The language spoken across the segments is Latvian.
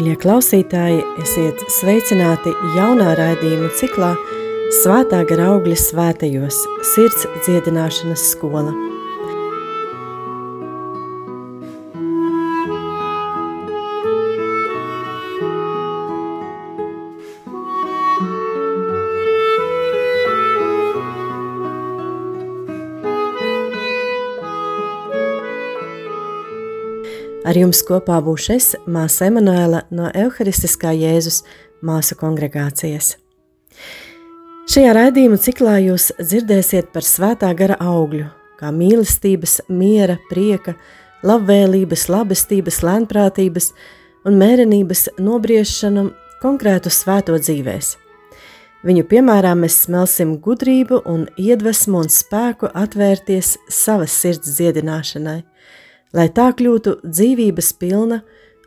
Mīļie klausītāji, esiet sveicināti jaunā raidījuma ciklā Svētā gara augļa svētajos sirds dziedināšanas skola. Ar jums kopā būšu es, māsa Emanuēla no Euharistiskā Jēzus māsu kongregācijas. Šajā raidījuma ciklā jūs dzirdēsiet par svētā gara augļu, kā mīlestības, miera, prieka, labvēlības, labestības, lēnprātības un mērenības nobriešanu konkrētu svēto dzīvēs. Viņu piemērā mēs smelsim gudrību un iedvesmu un spēku atvērties savas sirds dziedināšanai – lai tā kļūtu dzīvības pilna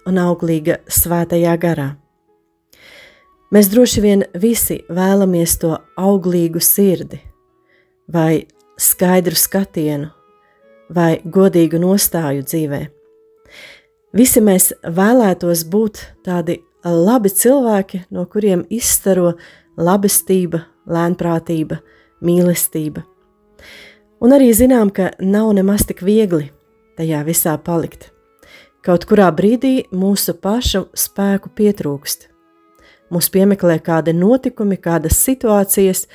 un auglīga svētajā garā. Mēs droši vien visi vēlamies to auglīgu sirdi, vai skaidru skatienu, vai godīgu nostāju dzīvē. Visi mēs vēlētos būt tādi labi cilvēki, no kuriem izstaro labestība, lēnprātība, mīlestība. Un arī zinām, ka nav nemaz tik viegli tajā visā palikt. Kaut kurā brīdī mūsu pašu spēku pietrūkst. Mūs piemeklē kādi notikumi, kādas situācijas,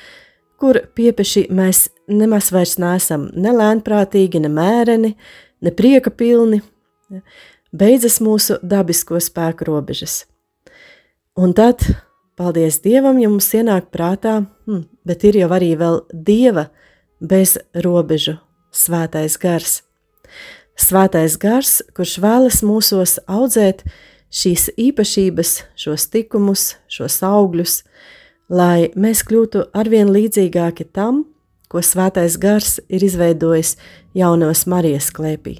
kur piepeši mēs nemaz vairs neesam ne lēnprātīgi, ne mēreni, ne prieka pilni. Beidzas mūsu dabisko spēku robežas. Un tad, paldies Dievam, ja mums ienāk prātā, hm, bet ir jau arī vēl Dieva bez robežu svētais gars Svētais gars, kurš vēlas mūsos audzēt šīs īpašības, šos tikumus, šos augļus, lai mēs kļūtu arvien līdzīgāki tam, ko svētais gars ir izveidojis jaunos Marijas klēpī,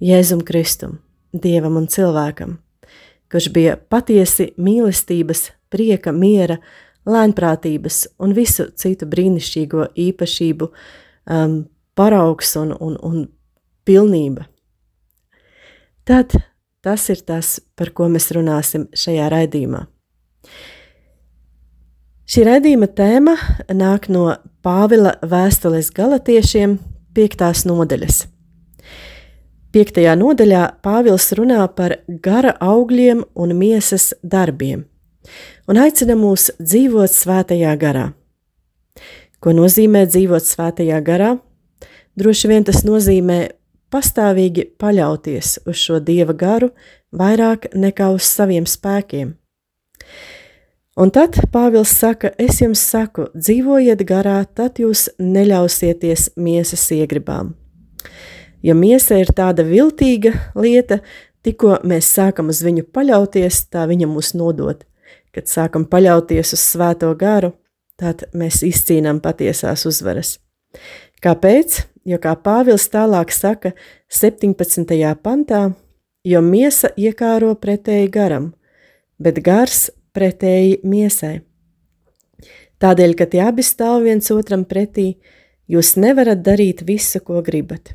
Jēzum Kristum, Dievam un cilvēkam, kurš bija patiesi mīlestības, prieka, miera, lēnprātības un visu citu brīnišķīgo īpašību um, paraugs un, un, un pilnība. Tad tas ir tas, par ko mēs runāsim šajā raidījumā. Šī raidījuma tēma nāk no Pāvila vēstules galotiešiem, 5. nodaļas. 5. nodaļā Pāvils runā par gara augļiem un miesas darbiem un aicina mūs dzīvot svētajā garā. Ko nozīmē dzīvot svētajā garā? Droši vien tas nozīmē pastāvīgi paļauties uz šo dieva garu vairāk nekā uz saviem spēkiem. Un tad Pāvils saka, es jums saku, dzīvojiet garā, tad jūs neļausieties miesas iegribām. Jo miesa ir tāda viltīga lieta, tikko mēs sākam uz viņu paļauties, tā viņa mūs nodod. Kad sākam paļauties uz svēto garu, tad mēs izcīnām patiesās uzvaras. Kāpēc? Jo kā Pāvils tālāk saka 17. pantā, jo miesa iekāro pretēji garam, bet gars pretēji miesai. Tādēļ, ka tie abi stāv viens otram pretī, jūs nevarat darīt visu, ko gribat.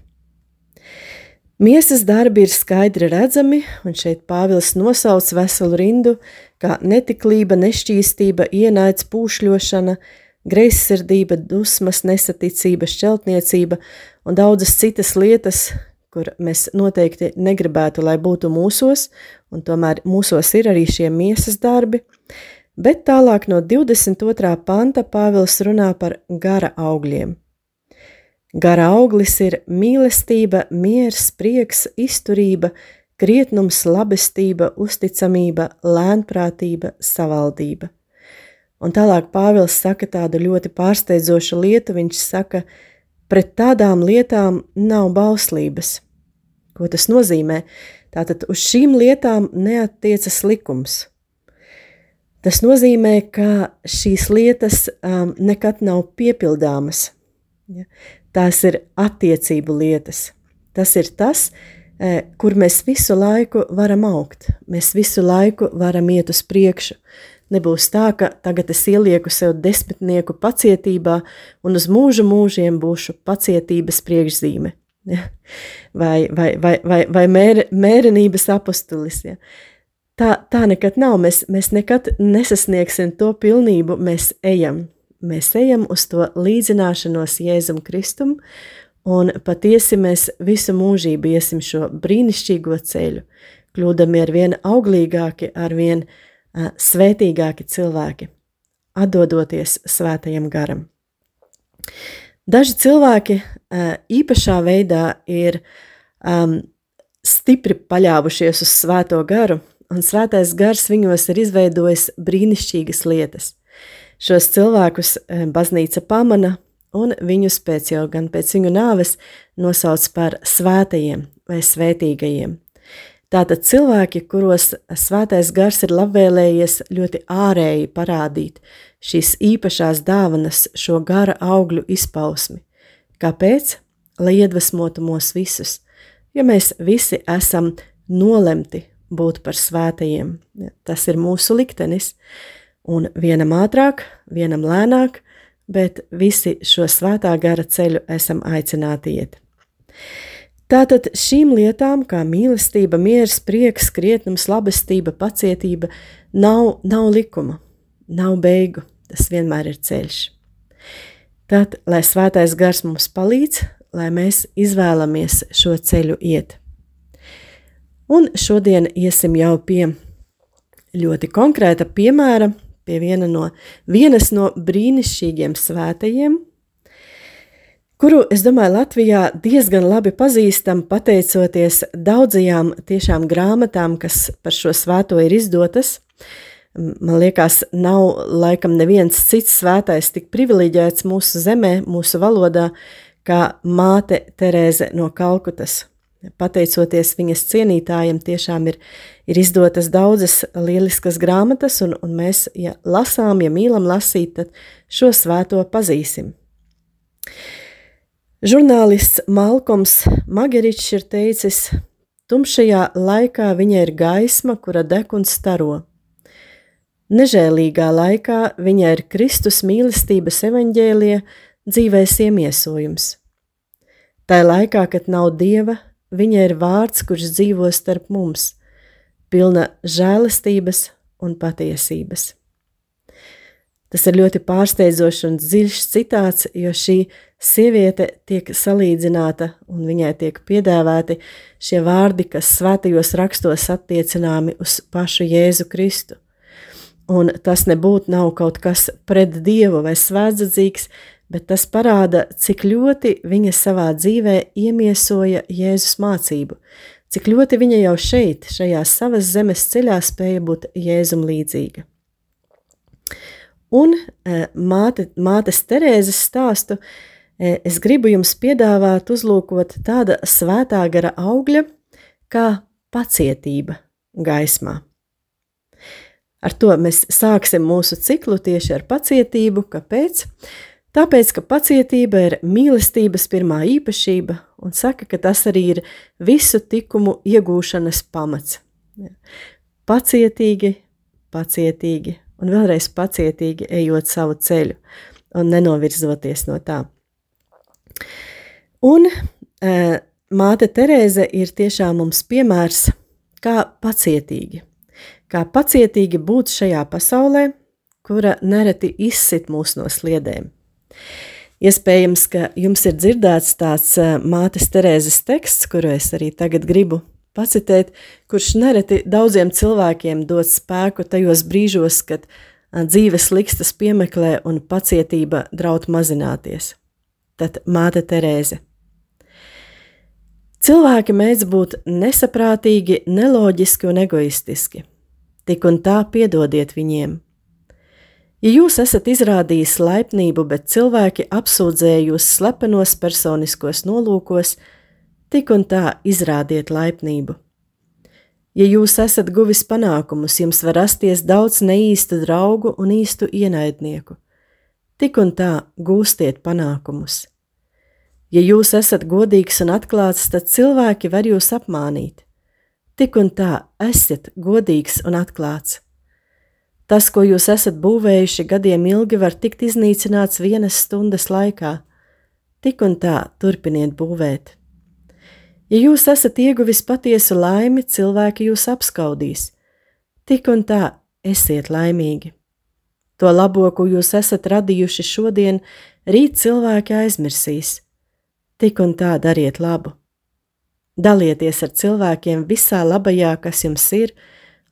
Miesas darbi ir skaidri redzami, un šeit Pāvils nosauc veselu rindu, kā netiklība, nešķīstība, ienaids, pūšļošana, greizsirdība, dusmas, nesaticība, šķeltniecība un daudzas citas lietas, kur mēs noteikti negribētu, lai būtu mūsos, un tomēr mūsos ir arī šie miesas darbi. Bet tālāk no 22. panta Pāvils runā par gara augļiem. Gara auglis ir mīlestība, miers, prieks, izturība, krietnums, labestība, uzticamība, lēnprātība, savaldība. Un tālāk Pāvils saka tādu ļoti pārsteidzošu lietu. Viņš saka, pret tādām lietām nav bauslības. Ko tas nozīmē? Tātad uz šīm lietām neatiecas likums. Tas nozīmē, ka šīs lietas um, nekad nav piepildāmas. Ja? Tās ir attiecību lietas. Tas ir tas, eh, kur mēs visu laiku varam augt. Mēs visu laiku varam iet uz priekšu. Nebūs tā, ka tagad es ielieku sev desmitnieku pacietībā un uz mūžu mūžiem būšu pacietības priekšzīme. Ja? Vai, vai, vai, vai, vai mēr, mērenības apustulis. Ja? tā, tā nekad nav. Mēs, mēs nekad nesasniegsim to pilnību. Mēs ejam, mēs ejam uz to līdzināšanos Jēzum Kristum, un patiesi mēs visu mūžību iesim šo brīnišķīgo ceļu, kļūdami ar vien auglīgāki, ar vien uh, svētīgāki cilvēki, atdodoties svētajam garam. Daži cilvēki īpašā veidā ir um, stipri paļāvušies uz svēto garu, un svētais gars viņos ir izveidojis brīnišķīgas lietas. Šos cilvēkus baznīca pamana, un viņus pēc jau gan pēc viņu nāves nosauc par svētajiem vai svētīgajiem. Tātad cilvēki, kuros svētais gars ir labvēlējies ļoti ārēji parādīt šīs īpašās dāvanas, šo gara augļu izpausmi. Kāpēc? Lai iedvesmotu mūs visus, jo mēs visi esam nolemti būt par svētajiem. Tas ir mūsu liktenis, un vienam ātrāk, vienam lēnāk, bet visi šo svētā gara ceļu esam aicināti iet. Tātad šīm lietām, kā mīlestība, miers, prieks, krietnums, labestība, pacietība, nav, nav likuma, nav beigu. Tas vienmēr ir ceļš. Tad, lai svētais gars mums palīdz, lai mēs izvēlamies šo ceļu iet. Un šodien iesim jau pie ļoti konkrēta piemēra, pie viena no, vienas no brīnišķīgiem svētajiem, kuru, es domāju, Latvijā diezgan labi pazīstam, pateicoties daudzajām tiešām grāmatām, kas par šo svēto ir izdotas. Man liekas, nav laikam neviens cits svētais tik privileģēts mūsu zemē, mūsu valodā, kā māte Terēze no Kalkutas. Pateicoties viņas cienītājiem, tiešām ir, ir izdotas daudzas lieliskas grāmatas, un, un mēs, ja lasām, ja mīlam lasīt, tad šo svēto pazīsim. Žurnālists Malkoms Mageričs ir teicis, tumšajā laikā viņa ir gaisma, kura deg un staro. Nežēlīgā laikā viņa ir Kristus mīlestības evaņģēlie dzīvēs iemiesojums. Tā laikā, kad nav dieva, viņa ir vārds, kurš dzīvo starp mums, pilna žēlastības un patiesības. Tas ir ļoti pārsteidzošs un dziļš citāts, jo šī sieviete tiek salīdzināta un viņai tiek piedāvāti šie vārdi, kas svētajos rakstos attiecināmi uz pašu Jēzu Kristu. Un tas nebūtu nav kaut kas pret Dievu vai svētdzīgs, bet tas parāda, cik ļoti viņa savā dzīvē iemiesoja Jēzus mācību, cik ļoti viņa jau šeit, šajā savas zemes ceļā spēja būt Jēzum līdzīga. Un e, māte, mātes Terēzes stāstu e, es gribu jums piedāvāt uzlūkot tāda svētā gara augļa kā pacietība gaismā. Ar to mēs sāksim mūsu ciklu tieši ar pacietību. Kāpēc? Tāpēc, ka pacietība ir mīlestības pirmā īpašība un saka, ka tas arī ir visu tikumu iegūšanas pamats. Pacietīgi, pacietīgi un vēlreiz pacietīgi ejot savu ceļu un nenovirzoties no tā. Un e, māte Terēze ir tiešām mums piemērs, kā pacietīgi, kā pacietīgi būt šajā pasaulē, kura nereti izsit mūs no sliedēm. Iespējams, ka jums ir dzirdēts tāds e, mātes Terēzes teksts, kuru es arī tagad gribu pacitēt, kurš nereti daudziem cilvēkiem dod spēku tajos brīžos, kad dzīves likstas piemeklē un pacietība draud mazināties. Tad māte Terēze. Cilvēki mēdz būt nesaprātīgi, neloģiski un egoistiski. Tik un tā piedodiet viņiem. Ja jūs esat izrādījis laipnību, bet cilvēki apsūdzēja jūs slepenos personiskos nolūkos, tik un tā izrādiet laipnību. Ja jūs esat guvis panākumus, jums var rasties daudz neīstu draugu un īstu ienaidnieku. Tik un tā gūstiet panākumus. Ja jūs esat godīgs un atklāts, tad cilvēki var jūs apmānīt. Tik un tā esiet godīgs un atklāts. Tas, ko jūs esat būvējuši gadiem ilgi, var tikt iznīcināts vienas stundas laikā. Tik un tā turpiniet būvēt. Ja jūs esat ieguvis patiesu laimi, cilvēki jūs apskaudīs. tik un tā esiet laimīgi. To labo, ko jūs esat radījuši šodien, rīt cilvēki aizmirsīs. Tik un tā dariet labu. Dalieties ar cilvēkiem visā labajā, kas jums ir,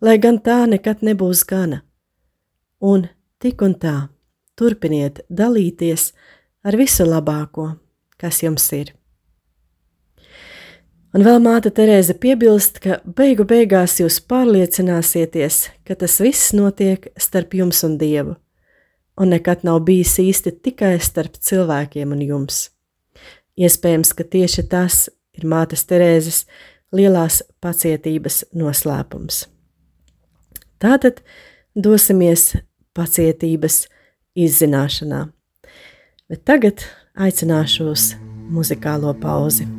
lai gan tā nekad nebūs gana. Un tik un tā turpiniet dalīties ar visu labāko, kas jums ir. Un vēl māte Terēze piebilst, ka beigu beigās jūs pārliecināsieties, ka tas viss notiek starp jums un Dievu, un nekad nav bijis īsti tikai starp cilvēkiem un jums. Iespējams, ka tieši tas ir mātes Terēzes lielās pacietības noslēpums. Tātad dosimies pacietības izzināšanā, bet tagad aicināšu uz muzikālo pauzi.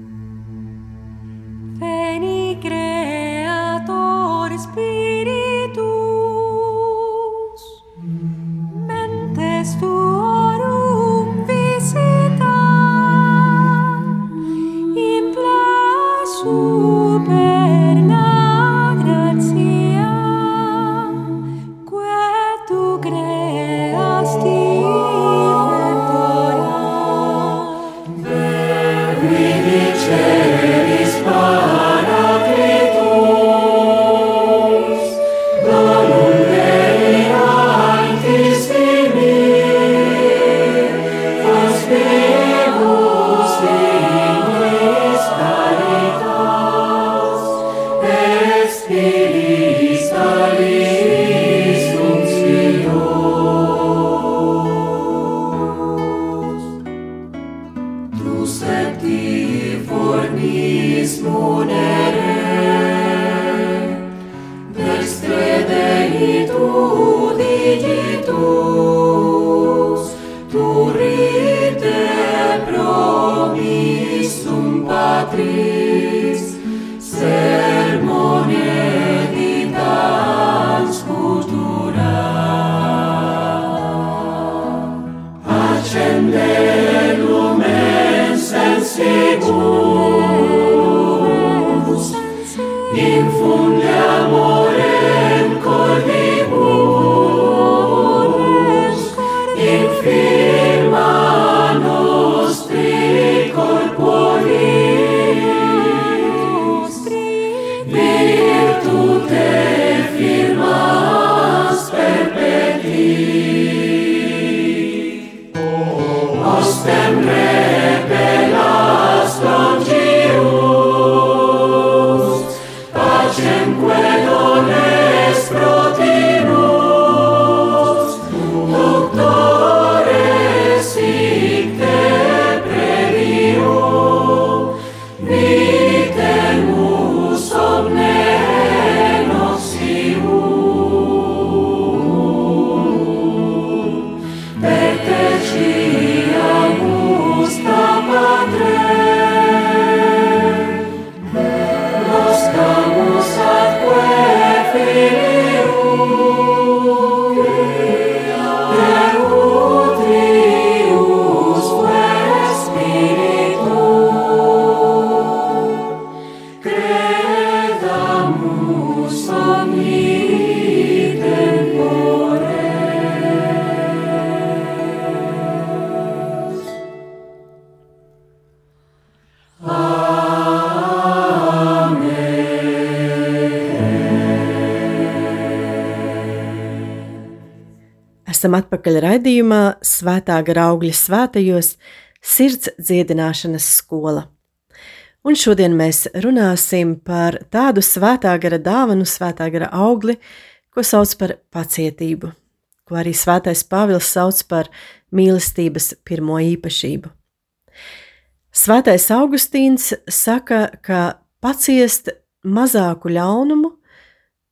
Esam atpakaļ raidījumā Svētā gara augļa svētajos sirds dziedināšanas skola. Un šodien mēs runāsim par tādu svētā gara dāvanu, svētā gara augli, ko sauc par pacietību, ko arī svētais Pāvils sauc par mīlestības pirmo īpašību. Svētais Augustīns saka, ka paciest mazāku ļaunumu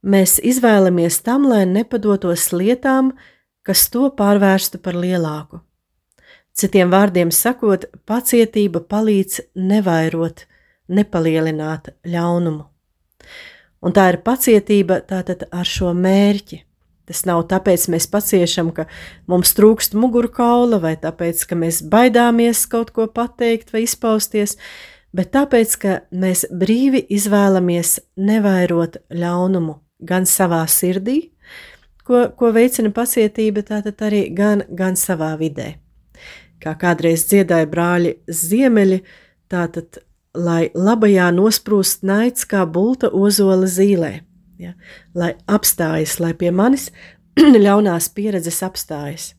mēs izvēlamies tam, lai nepadotos lietām, kas to pārvērstu par lielāku. Citiem vārdiem sakot, pacietība palīdz nevairot, nepalielināt ļaunumu. Un tā ir pacietība tātad ar šo mērķi. Tas nav tāpēc, ka mēs paciešam, ka mums trūkst mugurkaula, vai tāpēc, ka mēs baidāmies kaut ko pateikt vai izpausties, bet tāpēc, ka mēs brīvi izvēlamies nevairot ļaunumu, gan savā sirdī, ko, ko veicina pacietība, tātad arī gan, gan savā vidē. Kā kādreiz dziedāja brāļi ziemeļi, tātad, lai labajā nosprūst naids kā bulta ozola zīlē, ja, lai apstājas, lai pie manis ļaunās pieredzes apstājas.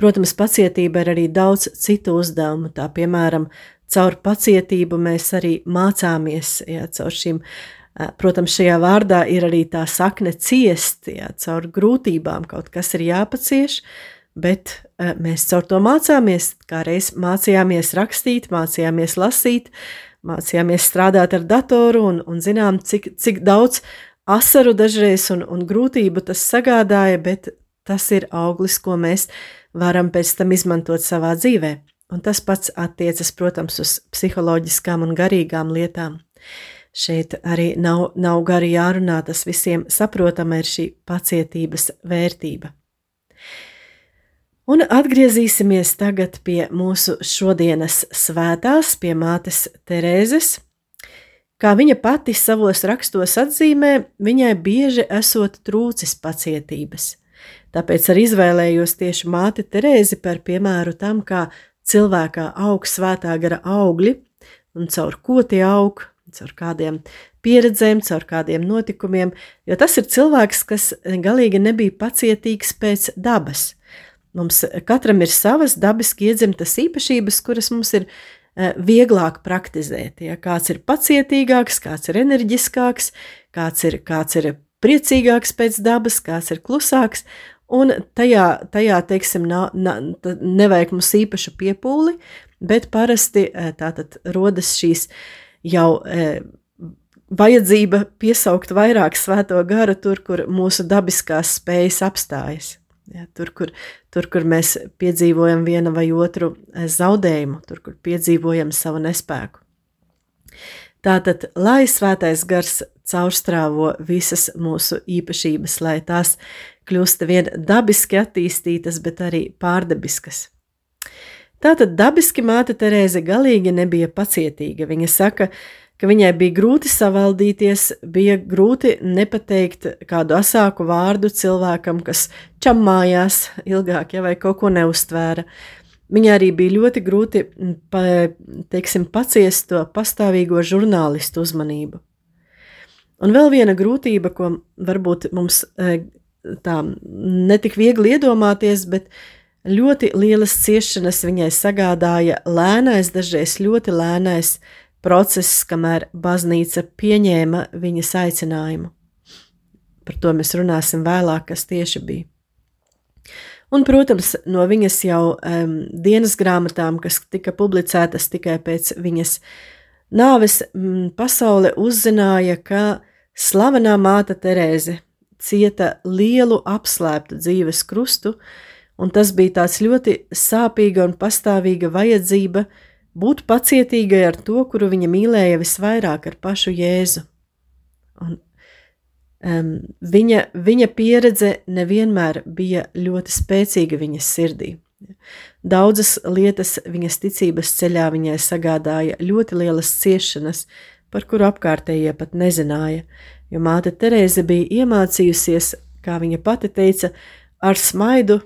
Protams, pacietība ir arī daudz citu uzdevumu, tā piemēram, caur pacietību mēs arī mācāmies, ja, caur šīm uh, Protams, šajā vārdā ir arī tā sakne ciest, jā, caur grūtībām kaut kas ir jāpacieš, bet mēs caur to mācāmies, kā reiz mācījāmies rakstīt, mācījāmies lasīt, mācījāmies strādāt ar datoru un, un zinām, cik, cik daudz asaru dažreiz un, un grūtību tas sagādāja, bet tas ir auglis, ko mēs varam pēc tam izmantot savā dzīvē. Un tas pats attiecas, protams, uz psiholoģiskām un garīgām lietām. Šeit arī nav, nav gari jārunā, tas visiem saprotama ir šī pacietības vērtība. Un atgriezīsimies tagad pie mūsu šodienas svētās, pie mātes Terēzes. Kā viņa pati savos rakstos atzīmē, viņai bieži esot trūcis pacietības. Tāpēc arī izvēlējos tieši māti Terēzi par piemēru tam, kā cilvēkā aug svētā gara augļi un caur ko tie aug, caur kādiem pieredzēm, caur kādiem notikumiem, jo tas ir cilvēks, kas galīgi nebija pacietīgs pēc dabas. Mums katram ir savas dabiski iedzimtas īpašības, kuras mums ir e, vieglāk praktizēt. Ja? Kāds ir pacietīgāks, kāds ir enerģiskāks, kāds ir, kāds ir priecīgāks pēc dabas, kāds ir klusāks. Un tajā, tajā teiksim, nav, nav, nevajag mums īpašu piepūli, bet parasti e, tātad rodas šīs jau e, vajadzība piesaukt vairāk svēto garu tur, kur mūsu dabiskās spējas apstājas. Ja, tur, kur, tur, kur mēs piedzīvojam vienu vai otru e, zaudējumu, tur, kur piedzīvojam savu nespēku. Tātad, lai svētais gars caurstrāvo visas mūsu īpašības, lai tās kļūst vien dabiski attīstītas, bet arī pārdabiskas. Tātad dabiski māte Terēze galīgi nebija pacietīga. Viņa saka, ka viņai bija grūti savaldīties, bija grūti nepateikt kādu asāku vārdu cilvēkam, kas čammājās ilgāk, ja vai kaut ko neustvēra. Viņai arī bija ļoti grūti pa, teiksim, paciest to pastāvīgo žurnālistu uzmanību. Un vēl viena grūtība, ko varbūt mums eh, tā netik viegli iedomāties, bet Ļoti lielas ciešanas viņai sagādāja lēnais, dažreiz ļoti lēnais process, kamēr baznīca pieņēma viņas aicinājumu. Par to mēs runāsim vēlāk, kas tieši bija. Un, protams, no viņas jau um, dienas grāmatām, kas tika publicētas tikai pēc viņas nāves, m, pasaule uzzināja, ka slavenā māte Terēze cieta lielu apslēptu dzīves krustu, uh, un tas bija tāds ļoti sāpīga un pastāvīga vajadzība būt pacietīgai ar to, kuru viņa mīlēja visvairāk, ar pašu Jēzu. Un, um, viņa, viņa pieredze nevienmēr bija ļoti spēcīga viņas sirdī. Daudzas lietas viņas ticības ceļā viņai sagādāja ļoti lielas ciešanas, par kuru apkārtējie pat nezināja, jo māte Terēze bija iemācījusies, kā viņa pati teica, ar smaidu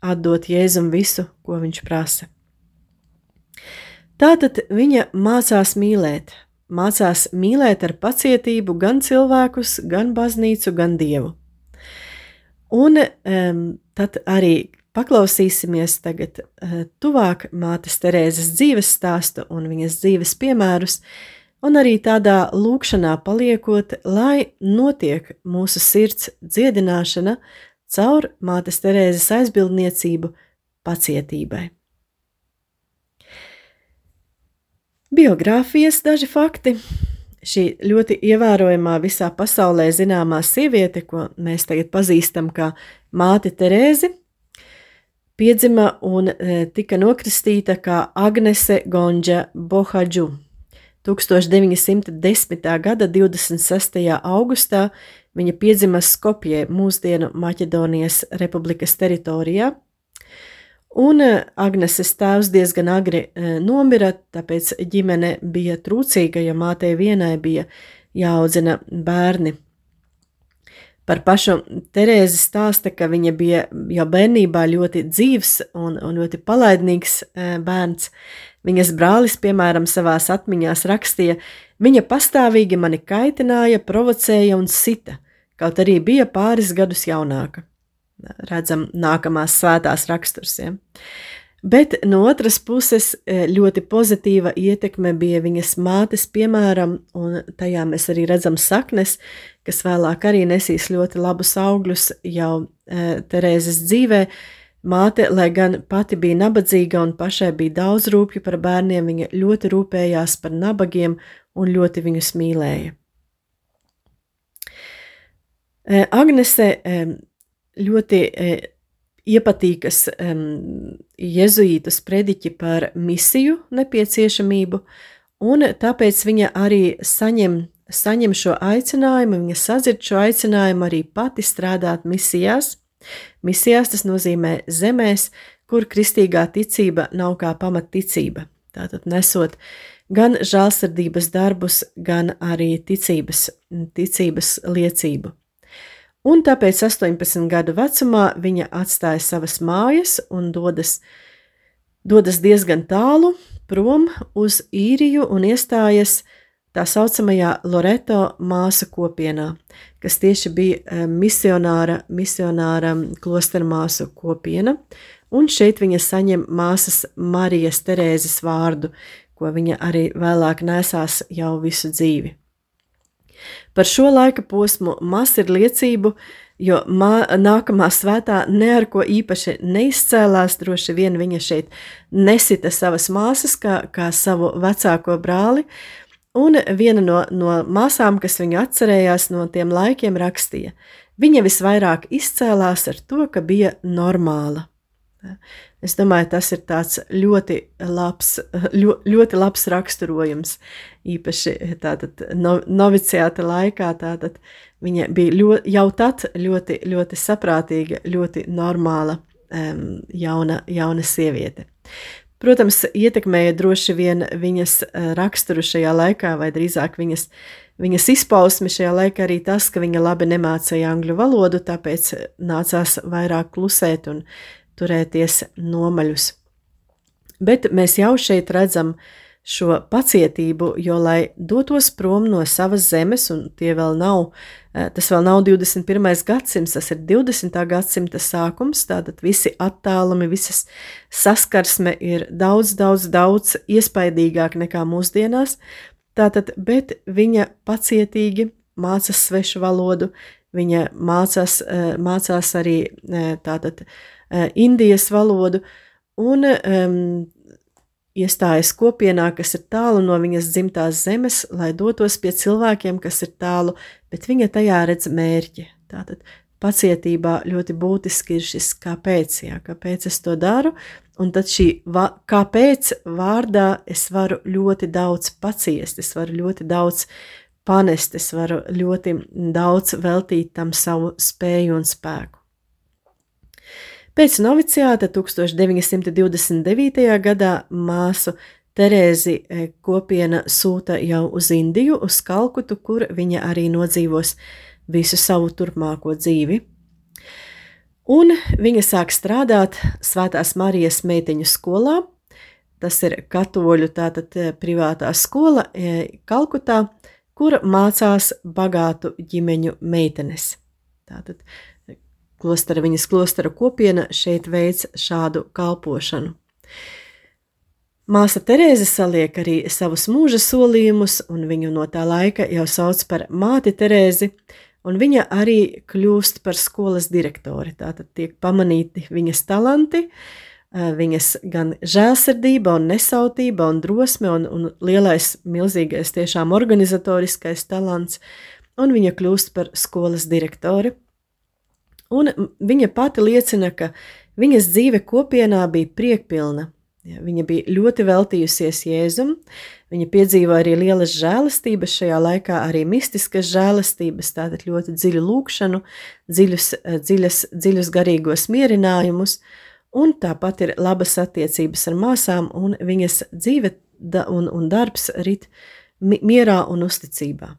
atdot Jēzum visu, ko viņš prasa. Tātad viņa mācās mīlēt, mācās mīlēt ar pacietību gan cilvēkus, gan baznīcu, gan dievu. Un um, tad arī paklausīsimies tagad uh, tuvāk mātes Terēzes dzīves stāstu un viņas dzīves piemērus, un arī tādā lūkšanā paliekot, lai notiek mūsu sirds dziedināšana caur mātes Terēzes aizbildniecību pacietībai. Biogrāfijas daži fakti. Šī ļoti ievērojamā visā pasaulē zināmā sieviete, ko mēs tagad pazīstam kā māte Terēzi, piedzima un e, tika nokristīta kā Agnese Gonģa Bohadžu. 1910. gada 26. augustā Viņa piedzima Skopjē, mūsdienu Maķedonijas republikas teritorijā. Un eh, Agneses tēvs diezgan agri eh, nomira, tāpēc ģimene bija trūcīga, jo mātei vienai bija jāaudzina bērni. Par pašu Terēzi stāsta, ka viņa bija jau bērnībā ļoti dzīves un, un ļoti palaidnīgs bērns. Viņas brālis, piemēram, savās atmiņās rakstīja, viņa pastāvīgi mani kaitināja, provocēja un sita, kaut arī bija pāris gadus jaunāka. Redzam, nākamās svētās raksturs. Ja? Bet no otras puses, e, ļoti pozitīva ietekme bija viņas mātes, piemēram, un tajā mēs arī redzam saknes, kas vēlāk arī nesīs ļoti labus augļus jau e, Terēzes dzīvē. Māte, lai gan pati bija nabadzīga un pašai bija daudz rūpju par bērniem, viņa ļoti rūpējās par nabagiem un ļoti viņus mīlēja. E, Agnese ļoti iepatīkas um, jezuītu sprediķi par misiju nepieciešamību, un tāpēc viņa arī saņem, saņem šo aicinājumu, viņa sadzird šo aicinājumu arī pati strādāt misijās. Misijās tas nozīmē zemēs, kur kristīgā ticība nav kā pamatticība. Tātad nesot gan žēlsirdības darbus, gan arī ticības, ticības liecību un tāpēc 18 gadu vecumā viņa atstāja savas mājas un dodas, dodas diezgan tālu prom uz īriju un iestājas tā saucamajā Loreto māsu kopienā, kas tieši bija eh, misionāra, misionāra klostera māsu kopiena, un šeit viņa saņem māsas Marijas Terēzes vārdu, ko viņa arī vēlāk nesās jau visu dzīvi. Par šo laika posmu maz ir liecību, jo mā, nākamā svētā ne ar ko īpaši neizcēlās. Droši vien viņa šeit nesita savas māsas kā, kā savu vecāko brāli. Un viena no, no māsām, kas viņu atcerējās no tiem laikiem, rakstīja, viņa visvairāk izcēlās ar to, ka bija normāla. Es domāju, tas ir ļoti labs, ļoti labs raksturojums. Īpaši tātad no, noviciāta laikā tātad viņa bija ļoti, jau tad ļoti, ļoti saprātīga, ļoti normāla um, jauna, jauna sieviete. Protams, ietekmēja droši vien viņas eh, raksturu šajā laikā, vai drīzāk viņas, viņas izpausmi šajā laikā arī tas, ka viņa labi nemācīja angļu valodu, tāpēc nācās vairāk klusēt un turēties nomaļus. Bet mēs jau šeit redzam šo pacietību, jo, lai dotos prom no savas zemes, un tie vēl nav, eh, tas vēl nav 21. gadsimts, tas ir 20. gadsimta sākums, tātad visi attālumi, visas saskarsme ir daudz, daudz, daudz iespaidīgāk nekā mūsdienās, tātad, bet viņa pacietīgi mācās svešu valodu, viņa mācās, eh, mācās arī eh, tātad Indijas valodu un um, iestājas kopienā, kas ir tālu no viņas dzimtās zemes, lai dotos pie cilvēkiem, kas ir tālu, bet viņa tajā redz mērķi. Tātad pacietībā ļoti būtiski ir šis kāpēc, jā, kāpēc es to daru, un tad šī va, kāpēc vārdā es varu ļoti daudz paciest, es varu ļoti daudz panest, es varu ļoti daudz veltīt tam savu spēju un spēku. Pēc noviciāta 1929. gadā māsu Terēzi e, kopiena sūta jau uz Indiju, uz Kalkutu, kur viņa arī nodzīvos visu savu turpmāko dzīvi. Un viņa sāk strādāt Svētās Marijas meiteņu skolā. Tas ir katoļu tātad e, privātā skola e, Kalkutā, kur mācās bagātu ģimeņu meitenes. Tātad klostera, viņas klostera kopiena šeit veids šādu kalpošanu. Māsa Terēze saliek arī savus mūža solījumus, un viņu no tā laika jau sauc par māti Terēzi, un viņa arī kļūst par skolas direktori. Tātad tiek pamanīti viņas talanti, viņas gan žēlsirdība, un nesautība, un drosme, un, un lielais, milzīgais, tiešām organizatoriskais talants, un viņa kļūst par skolas direktori. Un viņa pati liecina, ka viņas dzīve kopienā bija priekpilna. Viņa bija ļoti veltījusies Jēzum, viņa piedzīvoja arī lielas žēlastības, šajā laikā arī mistiskas žēlastības, tātad ļoti dziļu lūkšanu, dziļus, dziļas, dziļus garīgos mierinājumus, un tāpat ir labas attiecības ar māsām, un viņas dzīve un, un darbs rit mierā un uzticībā.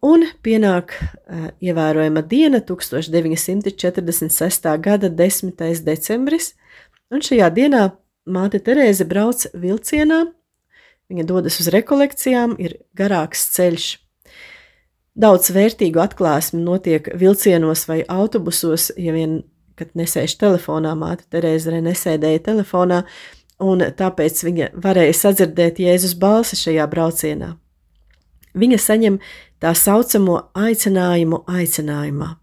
Un pienāk uh, ievērojama diena, 1946. gada 10. decembris, un šajā dienā māte Terēze brauc vilcienā, viņa dodas uz rekolekcijām, ir garāks ceļš. Daudz vērtīgu atklāsmi notiek vilcienos vai autobusos, ja vien, kad nesēž telefonā, māte Terēze arī nesēdēja telefonā, un tāpēc viņa varēja sadzirdēt Jēzus balsi šajā braucienā. Viņa saņem tā saucamo aicinājumu aicinājumā.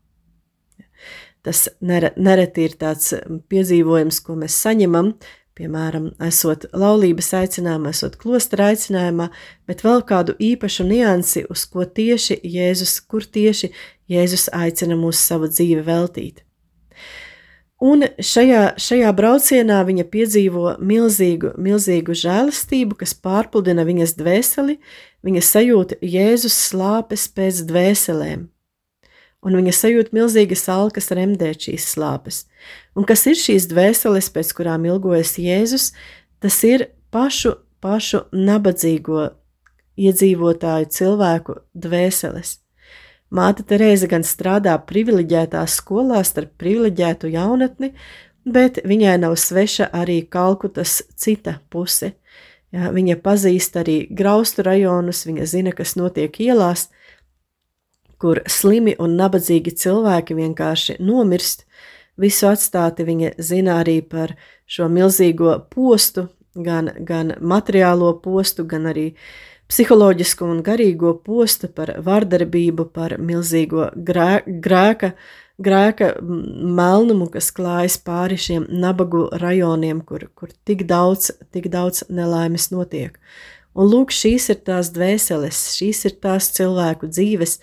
Tas nereti ir tāds piedzīvojums, ko mēs saņemam, piemēram, esot laulības aicinājumā, esot klostra aicinājumā, bet vēl kādu īpašu niansi, uz ko tieši Jēzus, kur tieši Jēzus aicina mūs savu dzīvi veltīt. Un šajā, šajā braucienā viņa piedzīvo milzīgu, milzīgu žēlastību, kas pārpludina viņas dvēseli, viņa sajūta Jēzus slāpes pēc dvēselēm, un viņa sajūta milzīgas alkas remdēt šīs slāpes. Un kas ir šīs dvēseles, pēc kurām ilgojas Jēzus, tas ir pašu, pašu nabadzīgo iedzīvotāju cilvēku dvēseles. Māte Terēze gan strādā privileģētā skolā starp privileģētu jaunatni, bet viņai nav sveša arī Kalkutas cita puse. Ja, viņa pazīst arī graustu rajonus, viņa zina, kas notiek ielās, kur slimi un nabadzīgi cilvēki vienkārši nomirst, visu atstāti. Viņa zina arī par šo milzīgo postu, gan, gan materiālo postu, gan arī uh, psiholoģisko un garīgo postu, par vardarbību, par milzīgo grē, grēka, grēka melnumu, kas klājas pāri šiem nabagu rajoniem, kur, kur tik daudz, tik daudz nelaimes notiek. Un lūk, šīs ir tās dvēseles, šīs ir tās cilvēku dzīves,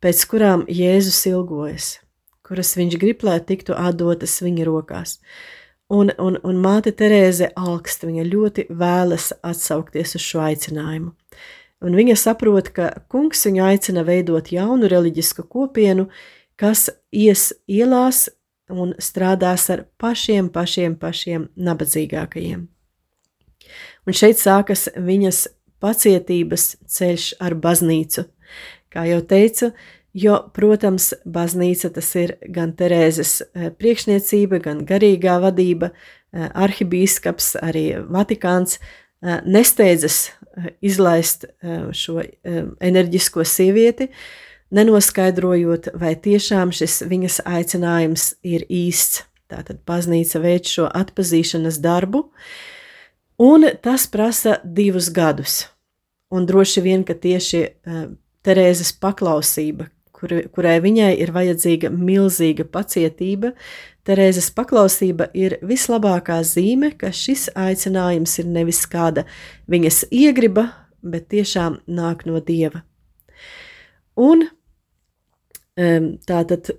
pēc kurām Jēzus ilgojas, kuras viņš grib, lai tiktu atdotas viņa rokās. Un, un, un māte Terēze augsta, viņa ļoti vēlas atsaukties uz šo aicinājumu un viņa saprot, ka kungs viņu aicina veidot jaunu reliģisku kopienu, kas ies ielās un strādās ar pašiem, pašiem, pašiem nabadzīgākajiem. Un šeit sākas viņas pacietības ceļš ar baznīcu. Kā jau teicu, jo, protams, baznīca tas ir gan Terēzes eh, priekšniecība, gan garīgā vadība, eh, arhibīskaps, arī Vatikāns nesteidzas izlaist šo enerģisko sievieti, nenoskaidrojot, vai tiešām šis viņas aicinājums ir īsts. Tātad baznīca veic šo atpazīšanas darbu, un tas prasa divus gadus. Un droši vien, ka tieši Terēzes paklausība, kur, kurai viņai ir vajadzīga milzīga pacietība, Terēzes paklausība ir vislabākā zīme, ka šis aicinājums ir nevis kāda viņas iegriba, bet tiešām nāk no dieva. Un tātad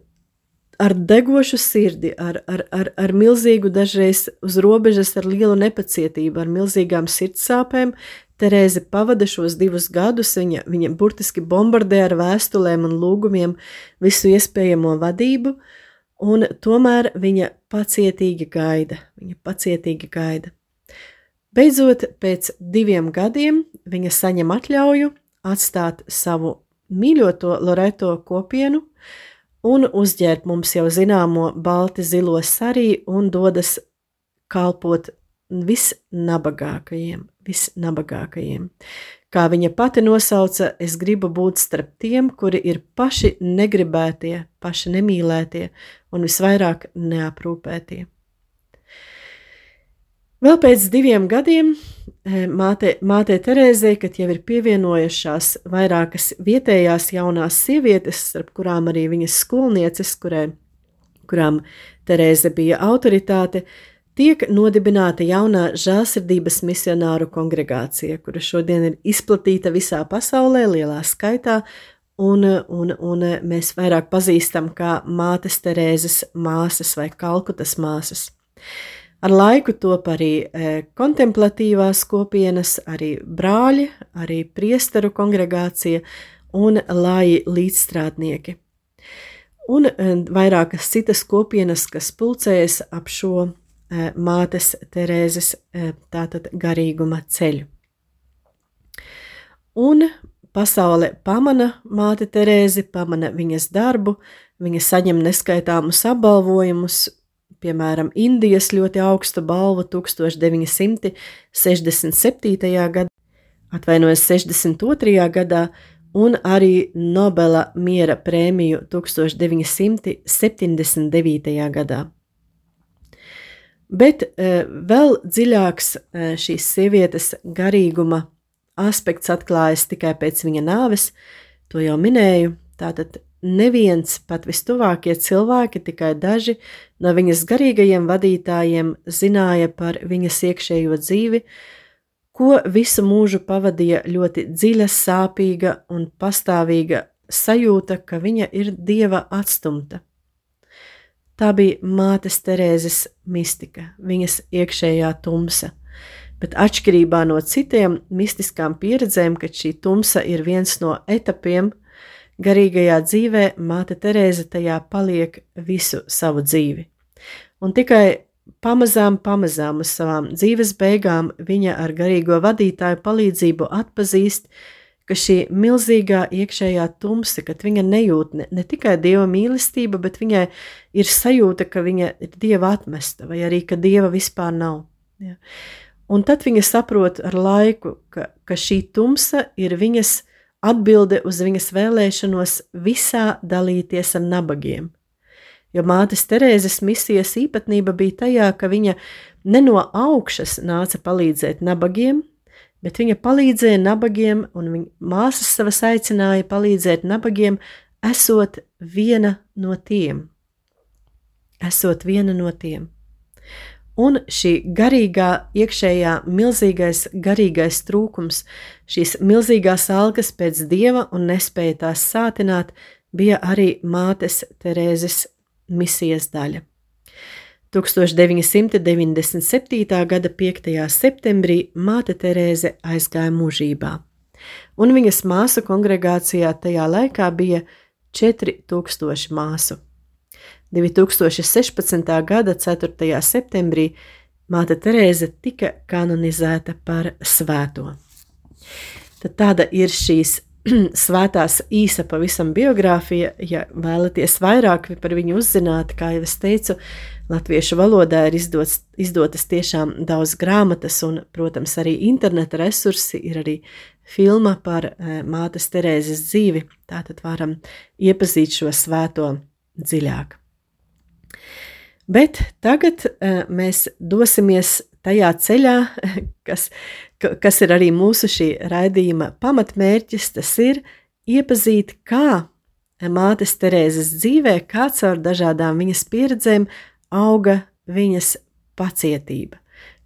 ar degošu sirdi, ar, ar, ar, ar milzīgu, dažreiz uz robežas, ar lielu nepacietību, ar milzīgām sirdsāpēm, Terēze pavada šos divus gadus, viņa, viņa burtiski bombardē ar vēstulēm un lūgumiem visu iespējamo vadību, uh, un tomēr viņa pacietīgi gaida. Viņa pacietīgi gaida. Beidzot, pēc diviem gadiem viņa saņem atļauju atstāt savu mīļoto Loreto kopienu un uzģērbt mums jau zināmo balti zilo sarī un dodas kalpot visnabagākajiem, visnabagākajiem. Kā viņa pati nosauca, es gribu būt starp tiem, kuri ir paši negribētie, paši nemīlētie un visvairāk neaprūpētie. Vēl pēc diviem gadiem eh, māte, mātei Terēzei, kad jau ir pievienojušās vairākas vietējās jaunās sievietes, starp kurām arī viņas skolnieces, kurai, kurām Terēze bija autoritāte, tiek nodibināta jaunā žēlsirdības misionāru kongregācija, kura šodien ir izplatīta visā pasaulē, lielā skaitā, un, un, un mēs vairāk pazīstam kā mātes Terēzes māsas vai Kalkutas māsas. Ar laiku top arī e, kontemplatīvās kopienas, arī brāļi, arī priesteru kongregācija un lāji līdzstrādnieki. Un e, vairākas citas kopienas, kas pulcējas ap šo mātes Terēzes eh, tātad garīguma ceļu. Un pasaule pamana māti Terēzi, pamana viņas darbu, viņa saņem neskaitāmus apbalvojumus, piemēram, Indijas ļoti augstu balvu 1967. gadā, atvainojas 62. gadā, un arī Nobela miera prēmiju 1979. gadā. Bet e, vēl dziļāks e, šīs sievietes garīguma aspekts atklājas tikai pēc viņa nāves, to jau minēju. Tātad neviens, pat vistuvākie cilvēki, tikai daži no viņas garīgajiem vadītājiem zināja par viņas iekšējo dzīvi, ko visu mūžu pavadīja ļoti dziļa, sāpīga un pastāvīga sajūta, ka viņa ir dieva atstumta. Tā bija mātes Terēzes mistika, viņas iekšējā tumsa. Bet atšķirībā no citiem mistiskām pieredzēm, kad šī tumsa ir viens no etapiem, garīgajā dzīvē māte Terēze tajā paliek visu savu dzīvi. Un tikai Pamazām, pamazām uz savām dzīves beigām viņa ar garīgo vadītāju palīdzību atpazīst, ka šī milzīgā iekšējā tumsa, kad viņa nejūt ne, ne tikai dieva mīlestību, bet viņai ir sajūta, ka viņa ir dieva atmesta, vai arī ka dieva vispār nav. Ja. Un tad viņa saprot ar laiku, ka, ka šī tumsa ir viņas atbilde uz viņas vēlēšanos visā dalīties ar nabagiem jo mātes Terēzes misijas īpatnība bija tajā, ka viņa ne no augšas nāca palīdzēt nabagiem, bet viņa palīdzēja nabagiem, un viņa māsas savas aicināja palīdzēt nabagiem, esot viena no tiem. Esot viena no tiem. Un šī garīgā, iekšējā, milzīgais garīgais trūkums, šīs milzīgās algas pēc dieva un nespēja tās sātināt, bija arī mātes Terēzes misijas daļa. 1997. gada 5. septembrī māte Terēze aizgāja mūžībā, un viņas māsu kongregācijā tajā laikā bija 4000 māsu. 2016. gada 4. septembrī māte Terēze tika kanonizēta par svēto. Tad tāda ir šīs svētās īsa pavisam biogrāfija. Ja vēlaties vairāk par viņu uzzināt, kā jau es teicu, latviešu valodā ir izdots, izdotas tiešām daudz grāmatas, un, protams, arī interneta resursi ir arī filma par e, mātes Terēzes dzīvi. Tātad varam iepazīt šo svēto dziļāk. Bet tagad uh, mēs dosimies tajā ceļā, kas kas ir arī mūsu šī raidījuma pamatmērķis, tas ir iepazīt, kā mātes Terēzes dzīvē, kā caur dažādām viņas pieredzēm auga viņas pacietība,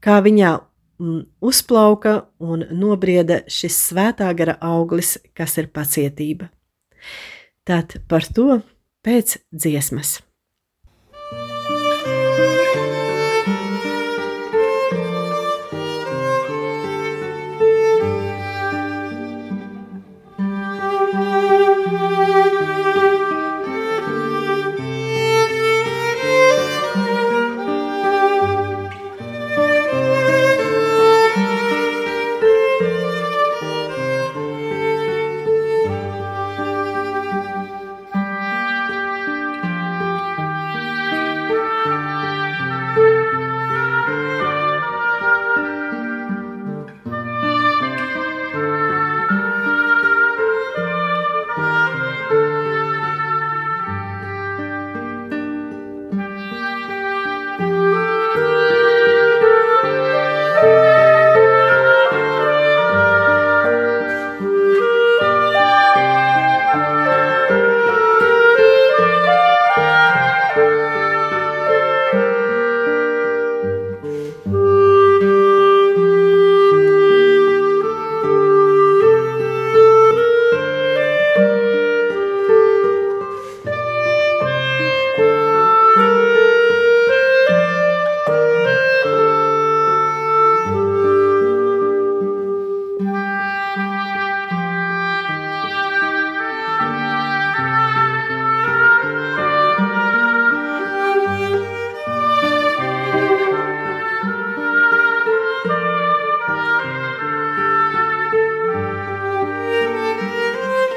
kā viņā mm, uzplauka un nobrieda šis svētā gara auglis, kas ir pacietība. Tad par to pēc dziesmas.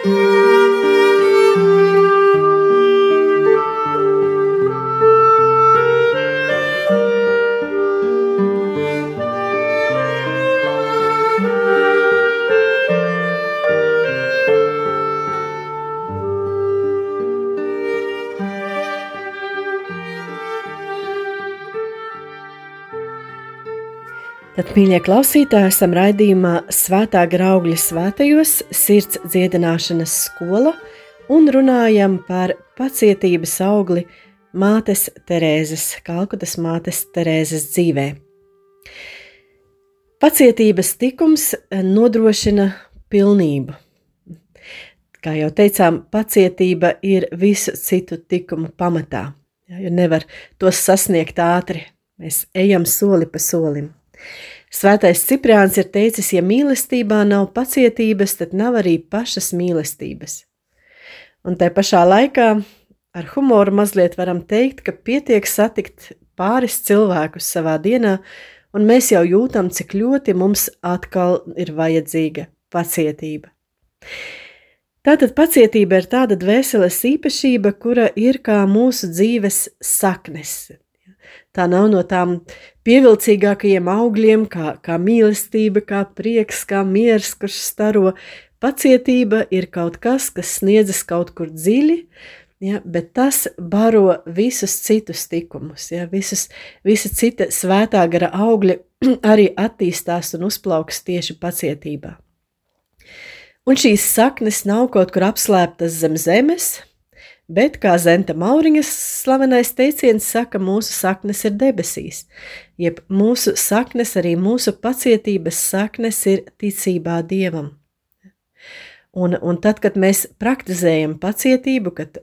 Thank you. Mīļie klausītāji, esam raidījumā Svētā graugļa svētajos, sirds dziedināšanas skola un runājam par pacietības augli mātes Terēzes, Kalkutas mātes Terēzes dzīvē. Pacietības tikums nodrošina pilnību. Kā jau teicām, pacietība ir visu citu tikumu pamatā, jo nevar tos sasniegt ātri. Mēs ejam soli pa solim. Svētais Cipriāns ir teicis, ja mīlestībā nav pacietības, tad nav arī pašas mīlestības. Un tā pašā laikā ar humoru mazliet varam teikt, ka pietiek satikt pāris cilvēkus savā dienā, un mēs jau jūtam, cik ļoti mums atkal ir vajadzīga pacietība. Tātad pacietība ir tāda dvēseles īpašība, kura ir kā mūsu dzīves saknes, Tā nav no tām pievilcīgākajiem augļiem, kā, kā mīlestība, kā prieks, kā miers, kurš staro. Pacietība ir kaut kas, kas sniedzas kaut kur dziļi, ja, bet tas baro visus citus tikumus. Ja, visus, visa cita svētā gara augļi arī attīstās un uzplauks tieši pacietībā. Un šīs saknes nav kaut kur apslēptas zem zemes, Bet, kā Zenta Mauriņas slavenais teiciens saka, mūsu saknes ir debesīs, jeb mūsu saknes, arī mūsu pacietības saknes ir ticībā Dievam. Un, un tad, kad mēs praktizējam pacietību, kad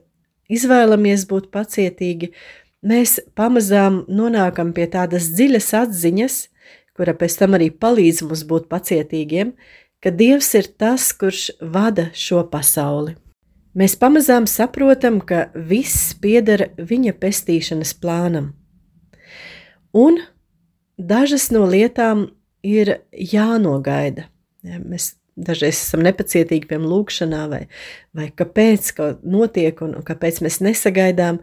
izvēlamies būt pacietīgi, mēs pamazām nonākam pie tādas dziļas atziņas, kura pēc tam arī palīdz mums būt pacietīgiem, ka Dievs ir tas, kurš vada šo pasauli. Mēs pamazām saprotam, ka viss pieder viņa pestīšanas plānam. Un dažas no lietām ir jānogaida. Ja, mēs dažreiz esam nepacietīgi pie lūkšanā, vai, vai kāpēc kaut notiek un, un kāpēc mēs nesagaidām.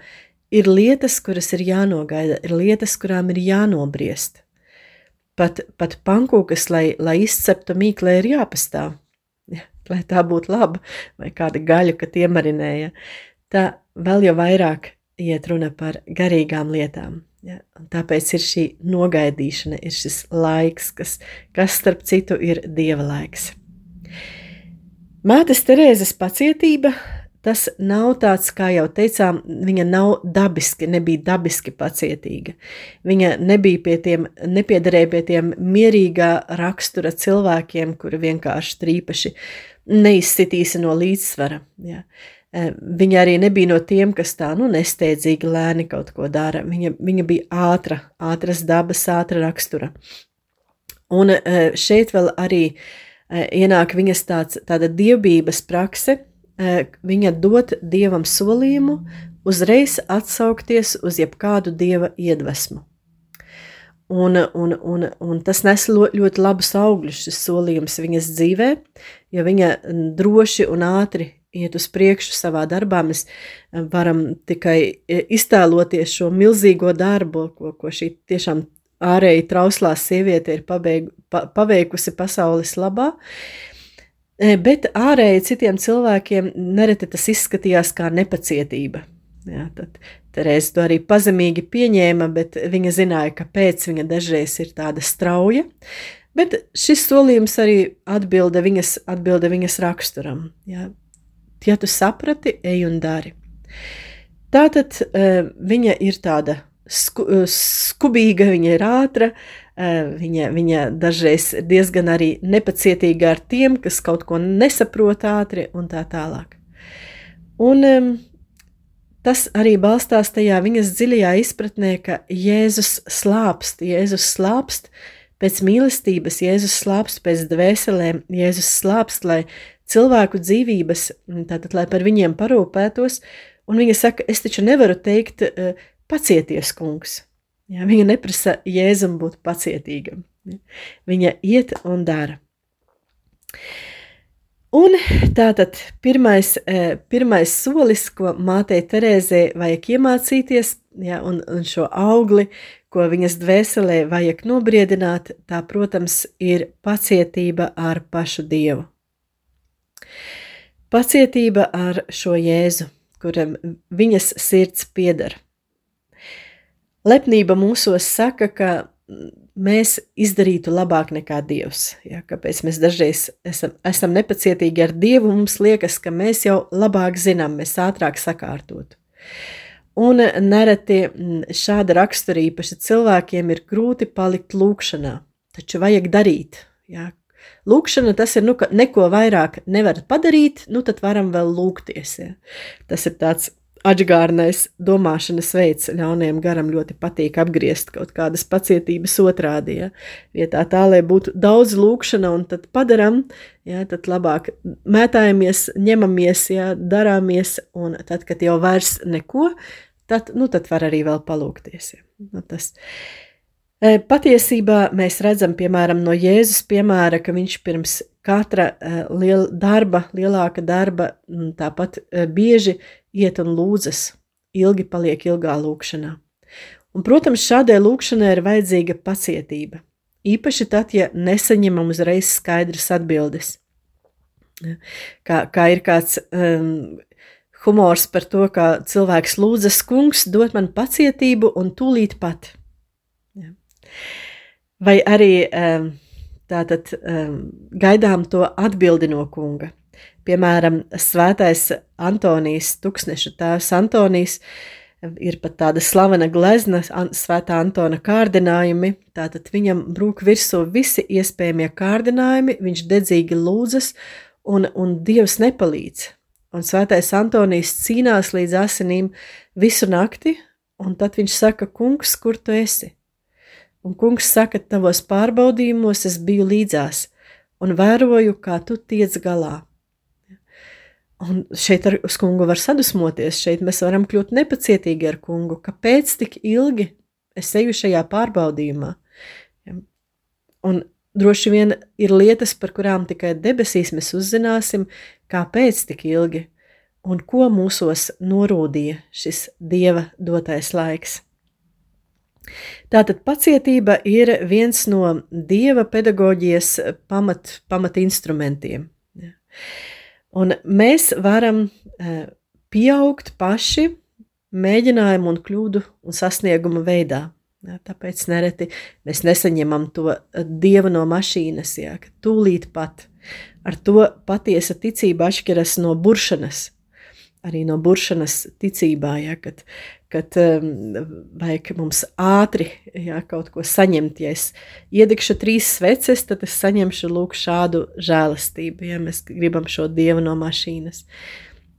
Ir lietas, kuras ir jānogaida, ir lietas, kurām ir jānobriest. Pat, pat pankūkas, lai, lai izceptu mīklē, ir jāpastāv lai tā būtu laba, vai kāda gaļa, ka tie marinēja. Tā vēl jau vairāk iet runa par garīgām lietām. Ja? Un tāpēc ir šī nogaidīšana, ir šis laiks, kas, kas starp citu ir dieva laiks. Mātes Terēzes pacietība tas nav tāds, kā jau teicām, viņa nav dabiski, nebija dabiski pacietīga. Viņa nebija pie tiem, nepiedarēja pie tiem mierīgā rakstura cilvēkiem, kuri vienkārši trīpaši neizsitīsi no līdzsvara. Ja. E, viņa arī nebija no tiem, kas tā nu, nesteidzīgi lēni kaut ko dara. Viņa, viņa bija ātra, ātras dabas, ātra rakstura. Un e, šeit vēl arī e, ienāk viņas tāds, tāda dievbijas prakse. Viņa dod dievam solījumu uzreiz atsaukties uz jebkādu dieva iedvesmu. Un, un, un, un tas nes ļoti labus augļus, šis solījums viņas dzīvē, jo viņa droši un ātri iet uz priekšu savā darbā. Mēs varam tikai iztēloties šo milzīgo darbu, ko, ko šī tiešām ārēji trauslā sieviete ir pabeigu, pa, paveikusi pasaules labā. Bet ārēji citiem cilvēkiem nereti tas izskatījās kā nepacietība. Jā, tad Terēze to arī pazemīgi pieņēma, bet viņa zināja, kāpēc viņa dažreiz ir tāda strauja. Bet šis solījums arī atbilda viņas, atbilda viņas raksturam. Jā. Ja tu saprati, ej un dari. Tātad viņa ir tāda sku, skubīga, viņa ir ātra, uh, viņa, viņa dažreiz diezgan arī nepacietīga ar tiem, kas kaut ko nesaprot ātri un tā tālāk. Un um, tas arī balstās tajā viņas dziļajā izpratnē, ka Jēzus slāpst, Jēzus slāpst pēc mīlestības, Jēzus slāpst pēc dvēselēm, Jēzus slāpst, lai cilvēku dzīvības, tātad, lai par viņiem parūpētos, un viņa saka, es taču nevaru teikt, pacieties, kungs. Ja, viņa neprasa Jēzum būt pacietīgam. Ja. Viņa iet un dara. Un tātad pirmais, e, pirmais solis, ko mātei Terēzē vajag iemācīties, ja, un, un šo augli, ko viņas dvēselē vajag nobriedināt, tā, protams, ir pacietība ar pašu Dievu. Pacietība ar šo Jēzu, kuram viņas sirds pieder. Lepnība mūsos saka, ka mēs izdarītu labāk nekā Dievs. Ja, kāpēc mēs dažreiz esam, esam nepacietīgi ar Dievu, mums liekas, ka mēs jau labāk zinām, mēs ātrāk sakārtotu. Un nereti šāda rakstura īpaši cilvēkiem ir grūti palikt lūkšanā, taču vajag darīt. Ja. Lūkšana tas ir, nu, ka neko vairāk nevarat padarīt, nu tad varam vēl lūgties. Ja. Tas ir tāds Atgādnais domāšanas veids ļaunajam garam ļoti patīk apgriezt kaut kādas pacietības otrādi. Ja? Vietā tā, lai būtu daudz lūkšana un tad padaram, ja? tad labāk mētājamies, ņemamies, ja? darāmies, un tad, kad jau vairs neko, tad, nu, tad var arī vēl palūkties. Ja? Nu, tas. E, patiesībā mēs redzam, piemēram, no Jēzus piemēra, ka viņš pirms katra e, liela darba, lielāka darba, tāpat e, bieži iet un lūdzas, ilgi paliek ilgā lūkšanā. Un, protams, šādai lūkšanai ir vajadzīga pacietība. Īpaši tad, ja nesaņemam uzreiz skaidras atbildes. Kā, kā ir kāds um, humors par to, kā cilvēks lūdzas, kungs, dod man pacietību un tūlīt pat. Ja. Vai arī um, tātad um, gaidām to atbildi no kunga. Piemēram, svētais Antonijs, tūkstneša tēvs Antonijs, ir pat tāda slavena glezna, svētā Antona kārdinājumi, tātad viņam brūk virsū visi iespējamie kārdinājumi, viņš dedzīgi lūdzas, un, un Dievs nepalīdz. Un svētais Antonijs cīnās līdz asinīm visu nakti, un tad viņš saka, kungs, kur tu esi? Un kungs saka, tavos pārbaudījumos es biju līdzās, un vēroju, kā tu tiec galā. Un šeit ar kungu var sadusmoties, šeit mēs varam kļūt nepacietīgi ar kungu. Kāpēc tik ilgi es eju šajā pārbaudījumā? Un droši vien ir lietas, par kurām tikai debesīs mēs uzzināsim, kāpēc tik ilgi un ko mūsos norūdīja šis dieva dotais laiks. Tātad pacietība ir viens no dieva pedagoģijas pamat, pamat instrumentiem. Ja. Un mēs varam e, pieaugt paši mēģinājumu un kļūdu un sasnieguma veidā. Ja, tāpēc nereti mēs nesaņemam to e, dievu no mašīnas, ja, ka tūlīt pat ar to patiesa ticība atšķiras no buršanas. Arī no buršanas ticībā, ja, kad, kad um, vajag mums ātri jā, kaut ko saņemt. Ja es iedegšu trīs sveces, tad es saņemšu lūk šādu žēlastību, ja mēs gribam šo dievu no mašīnas.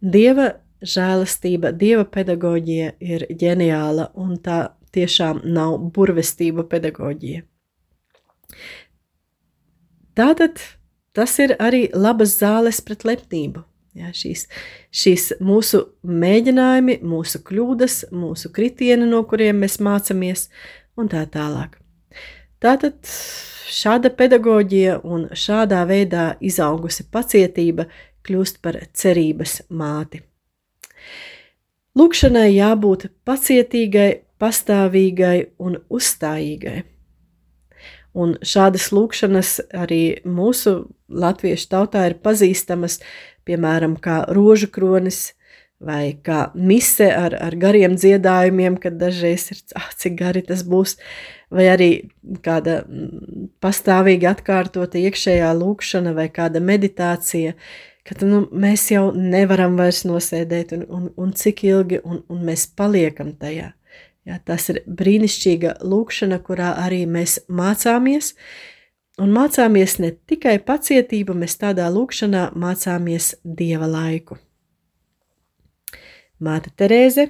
Dieva žēlastība, dieva pedagoģija ir ģeniāla un tā tiešām nav burvestība pedagoģija. Tātad tas ir arī labas zāles pret lepnību. Ja, šīs, šīs mūsu mēģinājumi, mūsu kļūdas, mūsu kritieni, no kuriem mēs mācāmies, un tā tālāk. Tātad šāda pedagoģija un šādā veidā izaugusi pacietība kļūst par cerības māti. Lūkšanai jābūt pacietīgai, pastāvīgai un uzstājīgai. Un šādas lūkšanas arī mūsu latviešu tautā ir pazīstamas piemēram, kā rožu kronis vai kā mise ar, ar gariem dziedājumiem, kad dažreiz ir, ah, cik gari tas būs, vai arī kāda mm, pastāvīgi atkārtota iekšējā lūkšana vai kāda meditācija, kad nu, mēs jau nevaram vairs nosēdēt un, un, un cik ilgi, un, un mēs paliekam tajā. Ja, tas ir brīnišķīga lūkšana, kurā arī mēs mācāmies, Un mācāmies ne tikai pacietību, mēs tādā lūkšanā mācāmies dieva laiku. Māte Terēze,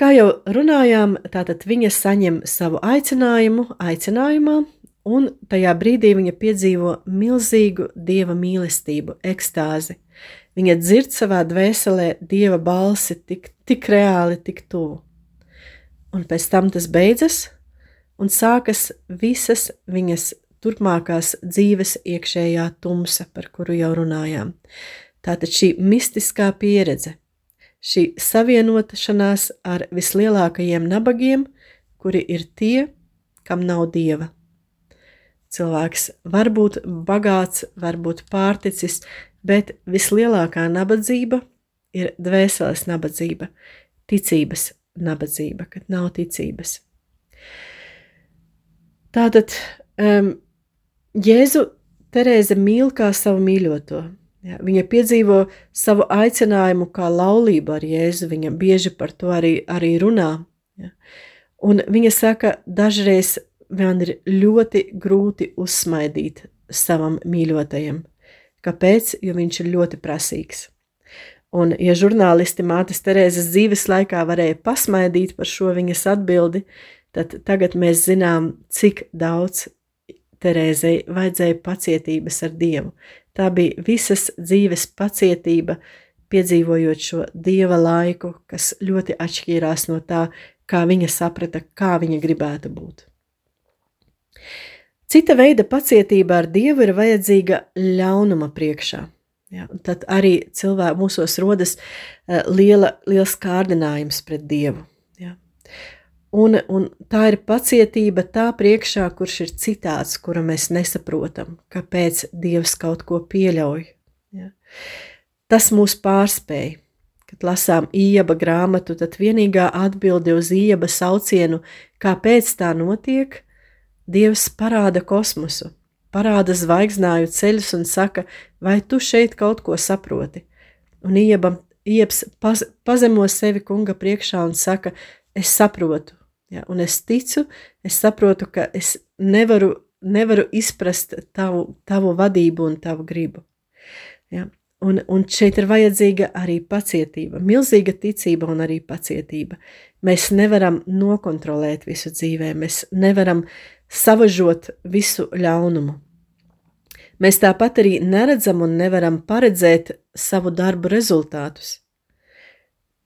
kā jau runājām, tātad viņa saņem savu aicinājumu, aicinājumā, un tajā brīdī viņa piedzīvo milzīgu dieva mīlestību, ekstāzi. Viņa dzird savā dvēselē dieva balsi tik, tik reāli, tik tuvu. Un pēc tam tas beidzas, un sākas visas viņas turpmākās dzīves iekšējā tumsa, par kuru jau runājām. Tātad šī mistiskā pieredze, šī savienošanās ar vislielākajiem nabagiem, kuri ir tie, kam nav dieva. Cilvēks var būt bagāts, var būt pārticis, bet vislielākā nabadzība ir dvēseles nabadzība, ticības nabadzība, kad nav ticības. Tātad um, Jēzu Terēze mīl kā savu mīļoto. Ja, viņa piedzīvo savu aicinājumu kā laulību ar Jēzu. Viņa bieži par to arī, arī runā. Ja. Un viņa saka, dažreiz man ir ļoti grūti uzsmaidīt savam mīļotajam. Kāpēc? Jo viņš ir ļoti prasīgs. Un, ja žurnālisti mātes Terēzes dzīves laikā varēja pasmaidīt par šo viņas atbildi, tad tagad mēs zinām, cik daudz Terēzei vajadzēja pacietības ar Dievu. Tā bija visas dzīves pacietība, piedzīvojot šo dieva laiku, kas ļoti atšķīrās no tā, kā viņa saprata, kā viņa gribētu būt. Cita veida pacietība ar Dievu ir vajadzīga ļaunuma priekšā. Ja, tad arī cilvēkos mūsos rodas uh, liela, liels kārdinājums pret Dievu. Un, un tā ir pacietība tā priekšā, kurš ir citāds, kura mēs nesaprotam, kāpēc Dievs kaut ko pieļauj. Ja. Tas mūs pārspēj. Kad lasām ieba grāmatu, tad vienīgā atbilde uz ieba saucienu, kāpēc tā notiek, Dievs parāda kosmosu, parāda zvaigznāju ceļus un saka, vai tu šeit kaut ko saproti? Un ieba, iebs paz, pazemo sevi kunga priekšā un saka, es saprotu, Ja, un es ticu, es saprotu, ka es nevaru, nevaru izprast tavu, tavu vadību un tavu gribu. Ja, un, un šeit ir vajadzīga arī pacietība, milzīga ticība un arī pacietība. Mēs nevaram nokontrolēt visu dzīvē, mēs nevaram savažot visu ļaunumu. Mēs tāpat arī neredzam un nevaram paredzēt savu darbu rezultātus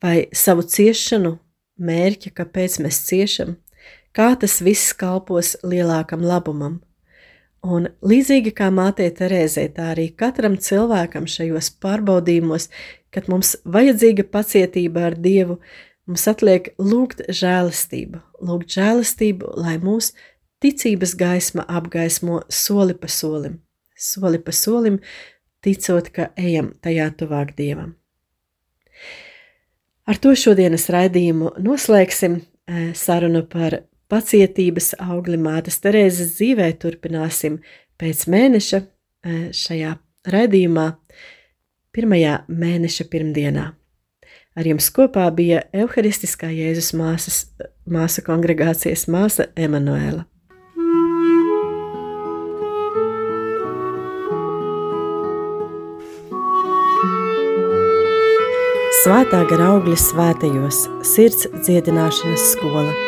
vai savu ciešanu mērķa, kāpēc mēs ciešam, kā tas viss kalpos lielākam labumam. Un līdzīgi kā mātei Terēzē, tā arī katram cilvēkam šajos pārbaudījumos, kad mums vajadzīga pacietība ar Dievu, mums atliek lūgt žēlastību, lūgt žēlastību, lai mūsu ticības gaisma apgaismo soli pa solim, soli pa solim, ticot, ka ejam tajā tuvāk Dievam. Ar to šodienas raidījumu noslēgsim sarunu par pacietības augli mātes Terēzes dzīvē. Turpināsim pēc mēneša šajā raidījumā, pirmajā mēneša pirmdienā. Ar jums kopā bija Euharistiskā Jēzus māsas, māsa kongregācijas māsa Emanuēla. Svētā gara augļa svētajos sirds dziedināšanas skola.